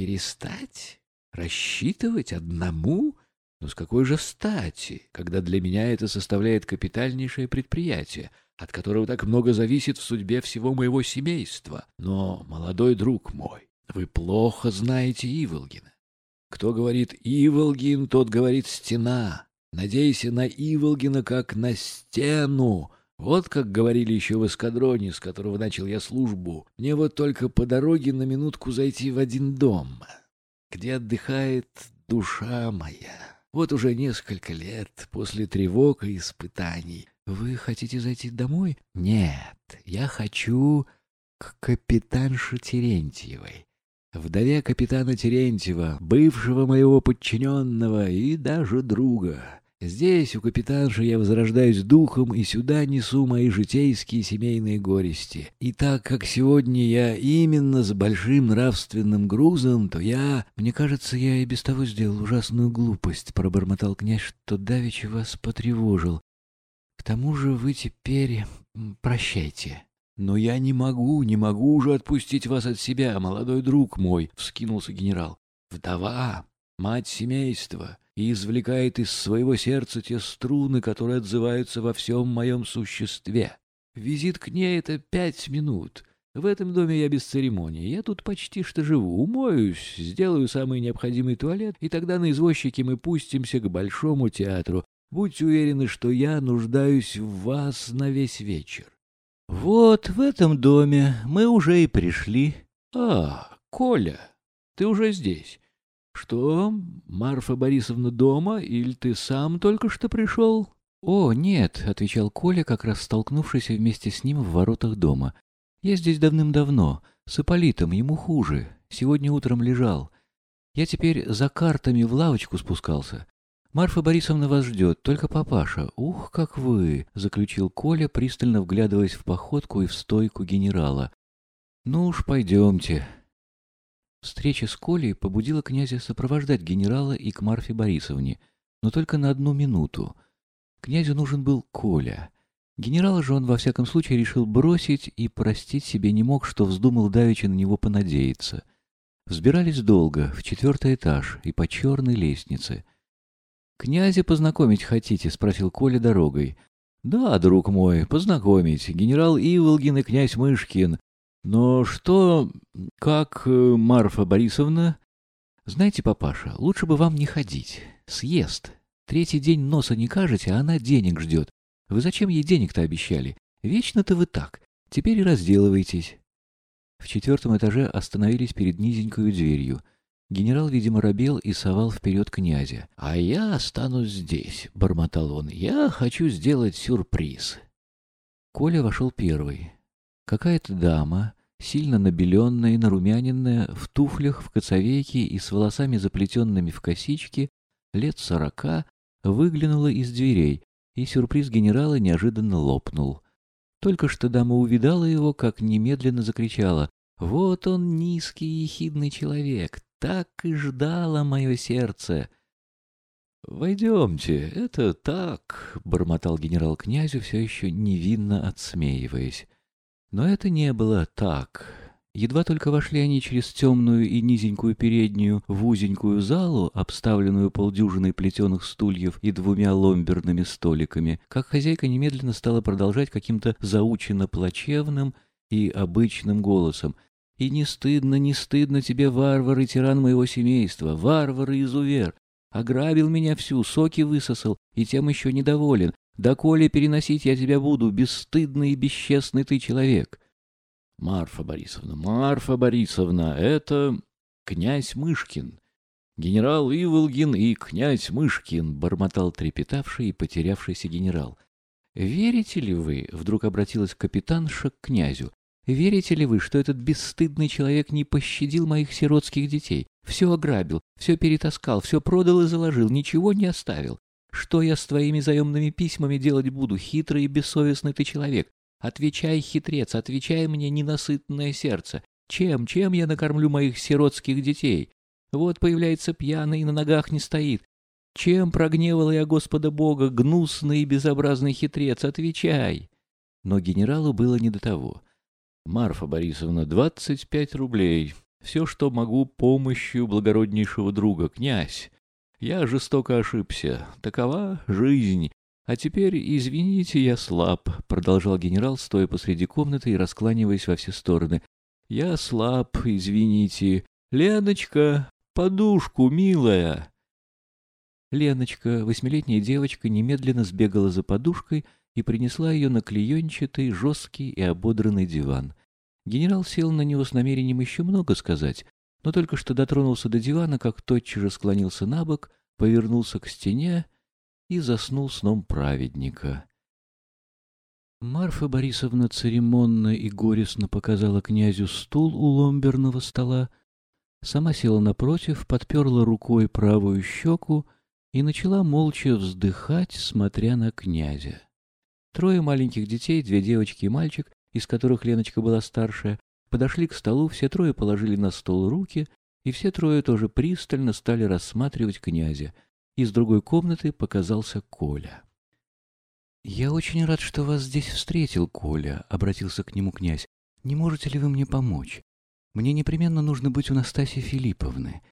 перестать? Рассчитывать одному? Но с какой же стати, когда для меня это составляет капитальнейшее предприятие, от которого так много зависит в судьбе всего моего семейства? Но, молодой друг мой, вы плохо знаете Иволгина. Кто говорит «Иволгин», тот говорит «стена». Надейся на Иволгина как на стену. Вот как говорили еще в эскадроне, с которого начал я службу. Мне вот только по дороге на минутку зайти в один дом, где отдыхает душа моя. Вот уже несколько лет после тревог и испытаний. Вы хотите зайти домой? Нет, я хочу к капитанше Терентьевой вдове капитана Терентьева, бывшего моего подчиненного и даже друга. Здесь, у капитанши, я возрождаюсь духом и сюда несу мои житейские семейные горести. И так как сегодня я именно с большим нравственным грузом, то я... Мне кажется, я и без того сделал ужасную глупость, пробормотал князь, что давеча вас потревожил. К тому же вы теперь... Прощайте. «Но я не могу, не могу уже отпустить вас от себя, молодой друг мой», — вскинулся генерал. «Вдова, мать семейства, и извлекает из своего сердца те струны, которые отзываются во всем моем существе. Визит к ней — это пять минут». В этом доме я без церемонии. Я тут почти что живу. Умоюсь, сделаю самый необходимый туалет, и тогда на извозчике мы пустимся к Большому театру. Будьте уверены, что я нуждаюсь в вас на весь вечер. Вот в этом доме мы уже и пришли. А, Коля, ты уже здесь. Что, Марфа Борисовна дома, или ты сам только что пришел? О, нет, отвечал Коля, как раз столкнувшись вместе с ним в воротах дома. Я здесь давным-давно, с Ипполитом, ему хуже. Сегодня утром лежал. Я теперь за картами в лавочку спускался. «Марфа Борисовна вас ждет, только папаша. Ух, как вы!» — заключил Коля, пристально вглядываясь в походку и в стойку генерала. «Ну уж, пойдемте». Встреча с Колей побудила князя сопровождать генерала и к Марфе Борисовне, но только на одну минуту. Князю нужен был Коля. Генерала же он во всяком случае решил бросить и простить себе не мог, что вздумал давеча на него понадеяться. Взбирались долго, в четвертый этаж и по черной лестнице — «Князя познакомить хотите?» — спросил Коля дорогой. «Да, друг мой, познакомить. Генерал Иволгин и князь Мышкин. Но что... как э, Марфа Борисовна?» «Знаете, папаша, лучше бы вам не ходить. Съест. Третий день носа не кажете, а она денег ждет. Вы зачем ей денег-то обещали? Вечно-то вы так. Теперь и разделывайтесь». В четвертом этаже остановились перед низенькой дверью — Генерал, видимо, робел и совал вперед князя. «А я останусь здесь», — бормотал он. «Я хочу сделать сюрприз». Коля вошел первый. Какая-то дама, сильно набеленная и нарумяненная, в туфлях, в коцовейке и с волосами заплетенными в косички, лет сорока, выглянула из дверей, и сюрприз генерала неожиданно лопнул. Только что дама увидала его, как немедленно закричала «Вот он, низкий и ехидный человек, так и ждало мое сердце. «Войдемте, это так», — бормотал генерал князю, все еще невинно отсмеиваясь. Но это не было так. Едва только вошли они через темную и низенькую переднюю в узенькую залу, обставленную полдюжиной плетеных стульев и двумя ломберными столиками, как хозяйка немедленно стала продолжать каким-то заученно плачевным и обычным голосом. И не стыдно, не стыдно тебе, варвар и тиран моего семейства, варвар и изувер. Ограбил меня всю, соки высосал, и тем еще недоволен. Доколе переносить я тебя буду, бесстыдный и бесчестный ты человек. Марфа Борисовна, Марфа Борисовна, это князь Мышкин. Генерал Иволгин и князь Мышкин, бормотал трепетавший и потерявшийся генерал. «Верите ли вы?» — вдруг обратилась капитанша к князю. Верите ли вы, что этот бесстыдный человек не пощадил моих сиротских детей? Все ограбил, все перетаскал, все продал и заложил, ничего не оставил. Что я с твоими заемными письмами делать буду, хитрый и бессовестный ты человек? Отвечай, хитрец, отвечай мне, ненасытное сердце. Чем, чем я накормлю моих сиротских детей? Вот появляется пьяный и на ногах не стоит. Чем прогневал я Господа Бога, гнусный и безобразный хитрец? Отвечай!» Но генералу было не до того. Марфа Борисовна, двадцать пять рублей. все, что могу, помощью благороднейшего друга, князь. Я жестоко ошибся. Такова жизнь. А теперь, извините, я слаб, — продолжал генерал, стоя посреди комнаты и раскланиваясь во все стороны. Я слаб, извините. Леночка, подушку, милая. Леночка, восьмилетняя девочка, немедленно сбегала за подушкой и принесла ее на клеенчатый, жесткий и ободранный диван. Генерал сел на него с намерением еще много сказать, но только что дотронулся до дивана, как тотчас же склонился на бок, повернулся к стене и заснул сном праведника. Марфа Борисовна церемонно и горестно показала князю стул у ломберного стола, сама села напротив, подперла рукой правую щеку и начала молча вздыхать, смотря на князя. Трое маленьких детей, две девочки и мальчик, из которых Леночка была старшая, подошли к столу, все трое положили на стол руки, и все трое тоже пристально стали рассматривать князя. Из другой комнаты показался Коля. «Я очень рад, что вас здесь встретил, Коля», — обратился к нему князь. «Не можете ли вы мне помочь? Мне непременно нужно быть у Настасьи Филипповны.